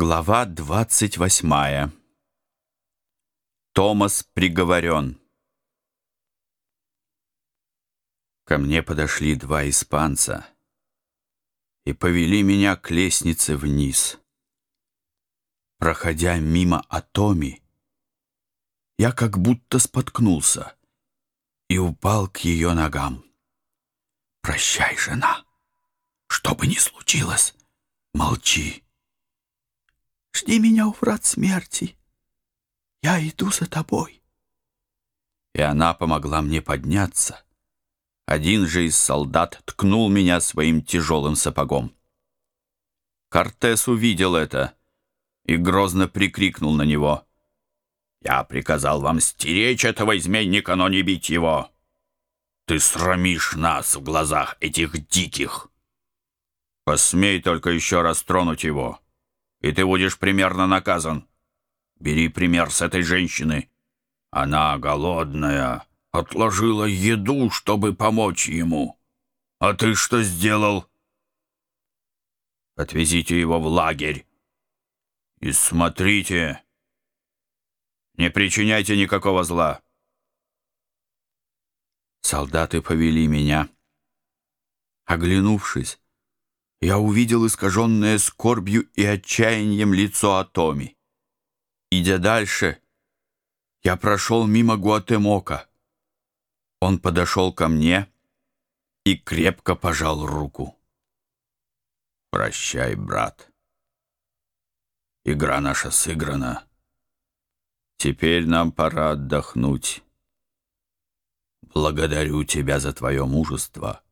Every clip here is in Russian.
Глава двадцать восьмая. Томас приговорен. Ко мне подошли два испанца и повели меня к лестнице вниз. Проходя мимо Атоми, я как будто споткнулся и упал к ее ногам. «Прощай, жена, что бы ни случилось, молчи». Жди меня у врат смерти. Я иду за тобой. И она помогла мне подняться. Один же из солдат ткнул меня своим тяжелым сапогом. Кортес увидел это и грозно прикрикнул на него. «Я приказал вам стеречь этого изменника, но не бить его. Ты срамишь нас в глазах этих диких. Посмей только еще раз тронуть его» и ты будешь примерно наказан. Бери пример с этой женщины. Она голодная, отложила еду, чтобы помочь ему. А ты что сделал? Отвезите его в лагерь. И смотрите, не причиняйте никакого зла. Солдаты повели меня. Оглянувшись, я увидел искаженное скорбью и отчаянием лицо Атоми. Идя дальше, я прошел мимо Гуатемока. Он подошел ко мне и крепко пожал руку. «Прощай, брат. Игра наша сыграна. Теперь нам пора отдохнуть. Благодарю тебя за твое мужество»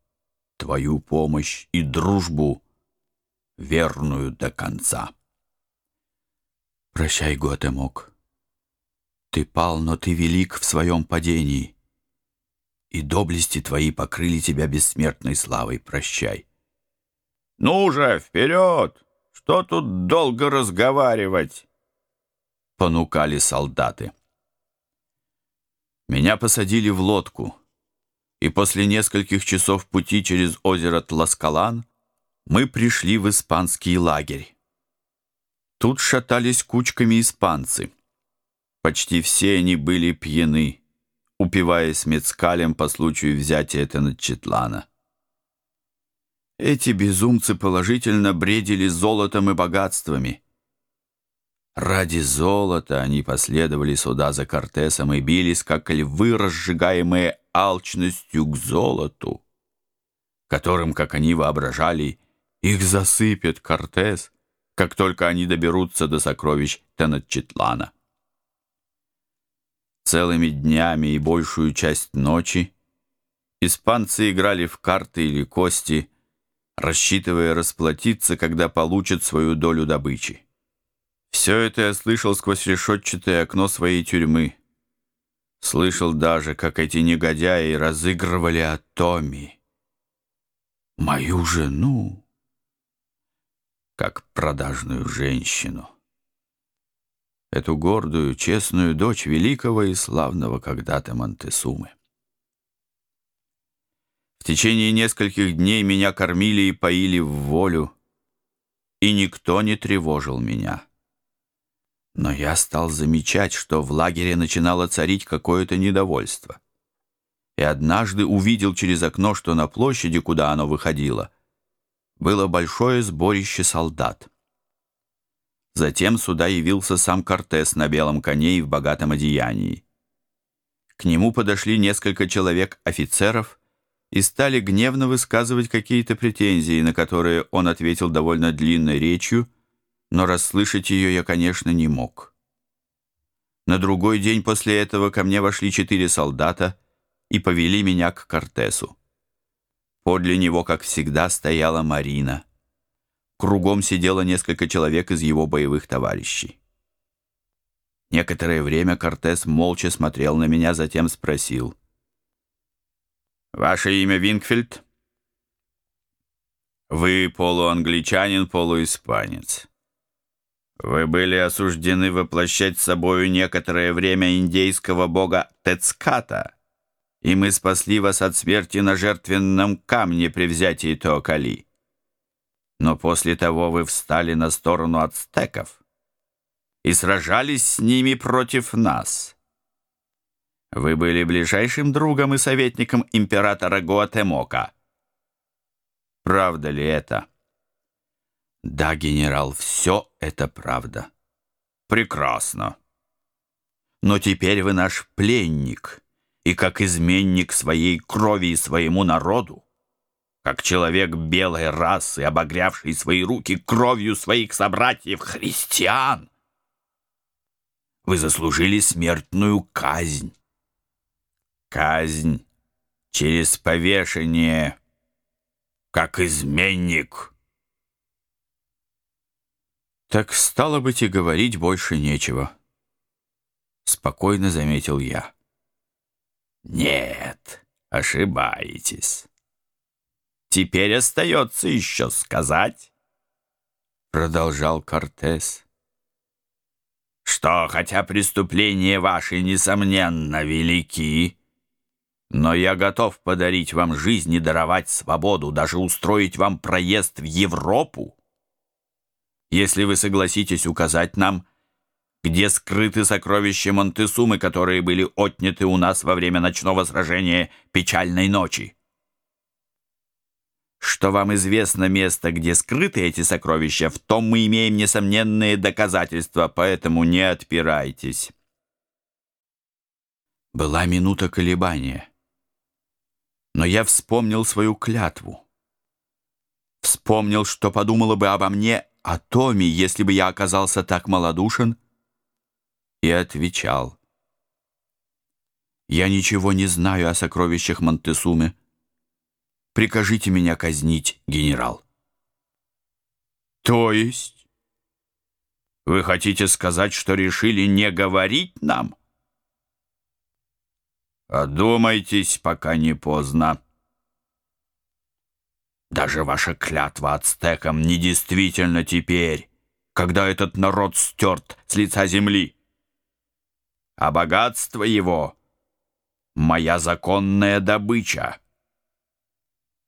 твою помощь и дружбу, верную до конца. Прощай, Готемок. Ты пал, но ты велик в своем падении, и доблести твои покрыли тебя бессмертной славой. Прощай. Ну же, вперед! Что тут долго разговаривать? Понукали солдаты. Меня посадили в лодку и после нескольких часов пути через озеро Тласкалан мы пришли в испанский лагерь. Тут шатались кучками испанцы. Почти все они были пьяны, упиваясь мецкалем по случаю взятия Теночетлана. Эти безумцы положительно бредили золотом и богатствами. Ради золота они последовали сюда за Кортесом и бились, как львы, разжигаемые алчностью к золоту, которым, как они воображали, их засыпет Кортес, как только они доберутся до сокровищ Теночетлана. Целыми днями и большую часть ночи испанцы играли в карты или кости, рассчитывая расплатиться, когда получат свою долю добычи. Все это я слышал сквозь решетчатое окно своей тюрьмы. Слышал даже, как эти негодяи разыгрывали о Томи. Мою жену, как продажную женщину. Эту гордую, честную дочь великого и славного когда-то Монтесумы. В течение нескольких дней меня кормили и поили в волю, и никто не тревожил меня. Но я стал замечать, что в лагере начинало царить какое-то недовольство. И однажды увидел через окно, что на площади, куда оно выходило, было большое сборище солдат. Затем сюда явился сам Кортес на белом коне и в богатом одеянии. К нему подошли несколько человек-офицеров и стали гневно высказывать какие-то претензии, на которые он ответил довольно длинной речью, но расслышать ее я, конечно, не мог. На другой день после этого ко мне вошли четыре солдата и повели меня к Кортесу. Подле него, как всегда, стояла Марина. Кругом сидело несколько человек из его боевых товарищей. Некоторое время Кортес молча смотрел на меня, затем спросил. «Ваше имя Винкфельд?» «Вы полуангличанин, полуиспанец. Вы были осуждены воплощать собою некоторое время индейского бога Тецката, и мы спасли вас от смерти на жертвенном камне при взятии Тоокали. Но после того вы встали на сторону ацтеков и сражались с ними против нас. Вы были ближайшим другом и советником императора Гуатемока. Правда ли это? Да, генерал, все это правда. Прекрасно. Но теперь вы наш пленник, и как изменник своей крови и своему народу, как человек белой расы, обогрявший свои руки кровью своих собратьев-христиан, вы заслужили смертную казнь. Казнь через повешение, как изменник. Так стало быть и говорить больше нечего. Спокойно заметил я. Нет, ошибаетесь. Теперь остается еще сказать, продолжал Кортес, что хотя преступления ваши, несомненно, велики, но я готов подарить вам жизнь и даровать свободу, даже устроить вам проезд в Европу, если вы согласитесь указать нам, где скрыты сокровища Монтесумы, которые были отняты у нас во время ночного сражения печальной ночи что вам известно место, где скрыты эти сокровища, в том мы имеем несомненные доказательства, поэтому не отпирайтесь. Была минута колебания. Но я вспомнил свою клятву. Вспомнил, что подумала бы обо мне о Томе, если бы я оказался так малодушен, и отвечал. Я ничего не знаю о сокровищах Монтесумы. Прикажите меня казнить, генерал. То есть? Вы хотите сказать, что решили не говорить нам? Одумайтесь, пока не поздно. Даже ваша клятва ацтекам недействительна теперь, когда этот народ стерт с лица земли. А богатство его — моя законная добыча.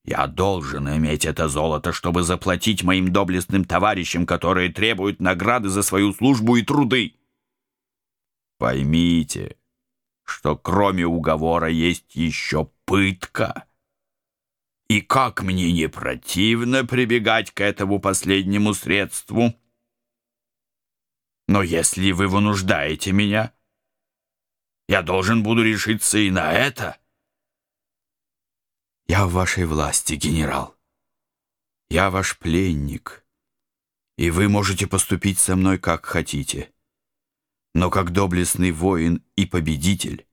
Я должен иметь это золото, чтобы заплатить моим доблестным товарищам, которые требуют награды за свою службу и труды. Поймите, что кроме уговора есть еще пытка. И как мне не противно прибегать к этому последнему средству. Но если вы вынуждаете меня, я должен буду решиться и на это. Я в вашей власти, генерал. Я ваш пленник, и вы можете поступить со мной как хотите. Но как доблестный воин и победитель,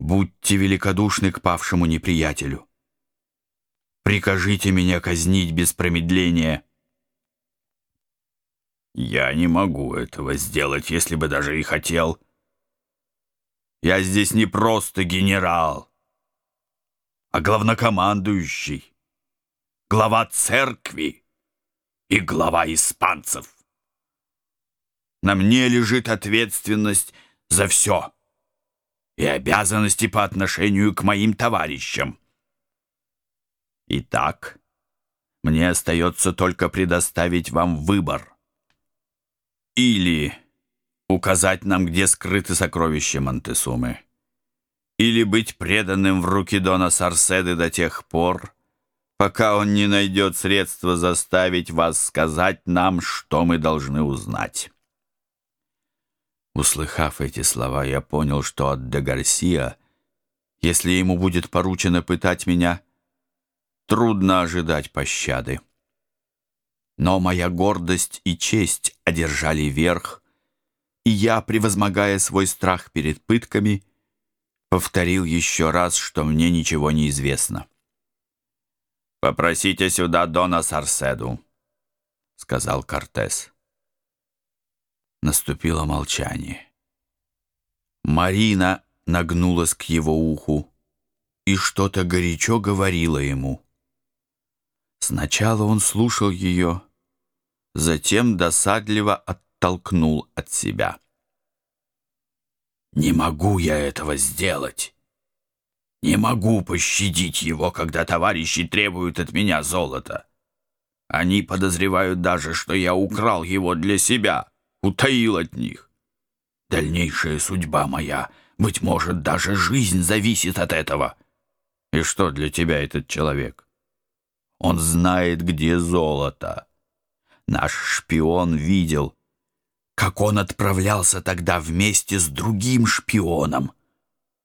будьте великодушны к павшему неприятелю. Прикажите меня казнить без промедления. Я не могу этого сделать, если бы даже и хотел. Я здесь не просто генерал а главнокомандующий, глава церкви и глава испанцев. На мне лежит ответственность за все и обязанности по отношению к моим товарищам. Итак, мне остается только предоставить вам выбор. Или указать нам, где скрыты сокровища Монтесумы или быть преданным в руки Дона Сарседы до тех пор, пока он не найдет средства заставить вас сказать нам, что мы должны узнать. Услыхав эти слова, я понял, что от де Гарсия, если ему будет поручено пытать меня, трудно ожидать пощады. Но моя гордость и честь одержали верх, и я, превозмогая свой страх перед пытками, повторил еще раз, что мне ничего не известно. «Попросите сюда Дона Сарседу», — сказал Кортес. Наступило молчание. Марина нагнулась к его уху и что-то горячо говорила ему. Сначала он слушал ее, затем досадливо оттолкнул от себя. Не могу я этого сделать. Не могу пощадить его, когда товарищи требуют от меня золота. Они подозревают даже, что я украл его для себя. утаил от них. Дальнейшая судьба моя, быть может, даже жизнь зависит от этого. И что для тебя этот человек? Он знает, где золото. Наш шпион видел, как он отправлялся тогда вместе с другим шпионом,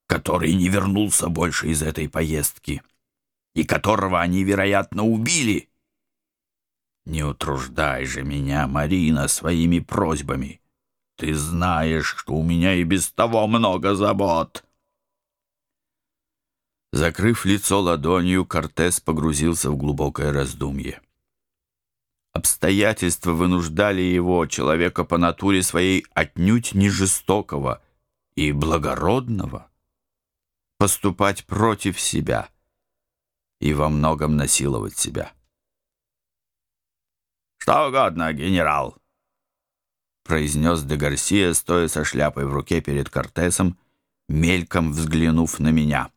который не вернулся больше из этой поездки и которого они, вероятно, убили. Не утруждай же меня, Марина, своими просьбами. Ты знаешь, что у меня и без того много забот. Закрыв лицо ладонью, Кортес погрузился в глубокое раздумье. Обстоятельства вынуждали его, человека по натуре своей, отнюдь не жестокого и благородного, поступать против себя и во многом насиловать себя. «Что угодно, генерал!» произнес де Гарсия, стоя со шляпой в руке перед Кортесом, мельком взглянув на меня.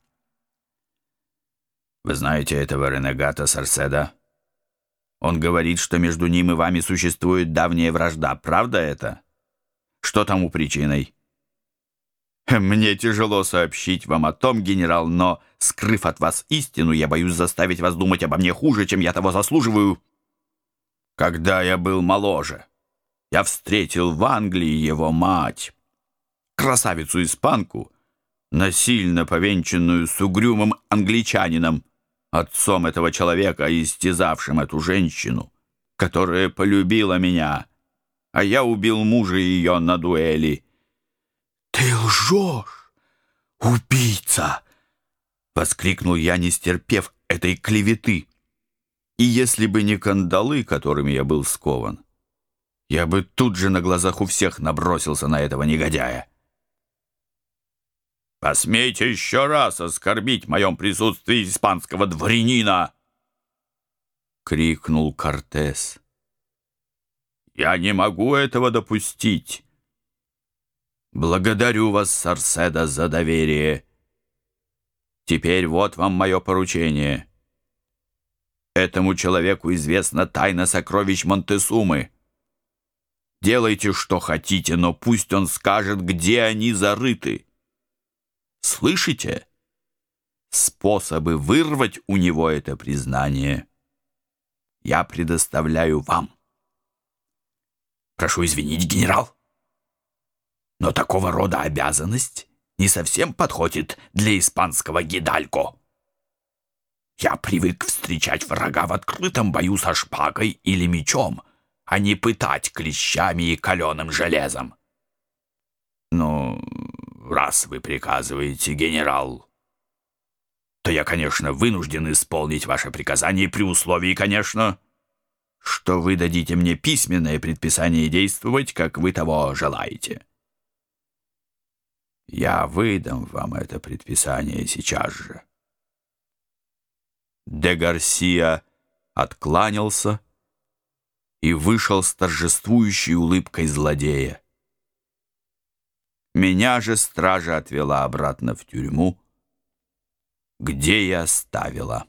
«Вы знаете этого ренегата Сарседа?» Он говорит, что между ним и вами существует давняя вражда. Правда это? Что тому причиной? Мне тяжело сообщить вам о том, генерал, но, скрыв от вас истину, я боюсь заставить вас думать обо мне хуже, чем я того заслуживаю. Когда я был моложе, я встретил в Англии его мать, красавицу-испанку, насильно повенчанную с угрюмым англичанином, отцом этого человека, истязавшим эту женщину, которая полюбила меня, а я убил мужа ее на дуэли. «Ты лжешь, убийца!» — воскликнул я, не стерпев этой клеветы. И если бы не кандалы, которыми я был скован, я бы тут же на глазах у всех набросился на этого негодяя. Посмейте еще раз оскорбить в моем присутствии испанского дворянина!» — крикнул Кортес. «Я не могу этого допустить. Благодарю вас, Сарседа, за доверие. Теперь вот вам мое поручение. Этому человеку известна тайна сокровищ Монтесумы. Делайте, что хотите, но пусть он скажет, где они зарыты». Слышите? Способы вырвать у него это признание я предоставляю вам. Прошу извинить, генерал, но такого рода обязанность не совсем подходит для испанского гидалько. Я привык встречать врага в открытом бою со шпагой или мечом, а не пытать клещами и каленым железом. Ну, раз вы приказываете, генерал, то я, конечно, вынужден исполнить ваше приказание при условии, конечно, что вы дадите мне письменное предписание действовать, как вы того желаете. Я выдам вам это предписание сейчас же. Де Гарсия откланялся и вышел с торжествующей улыбкой злодея. Меня же стража отвела обратно в тюрьму, где я оставила.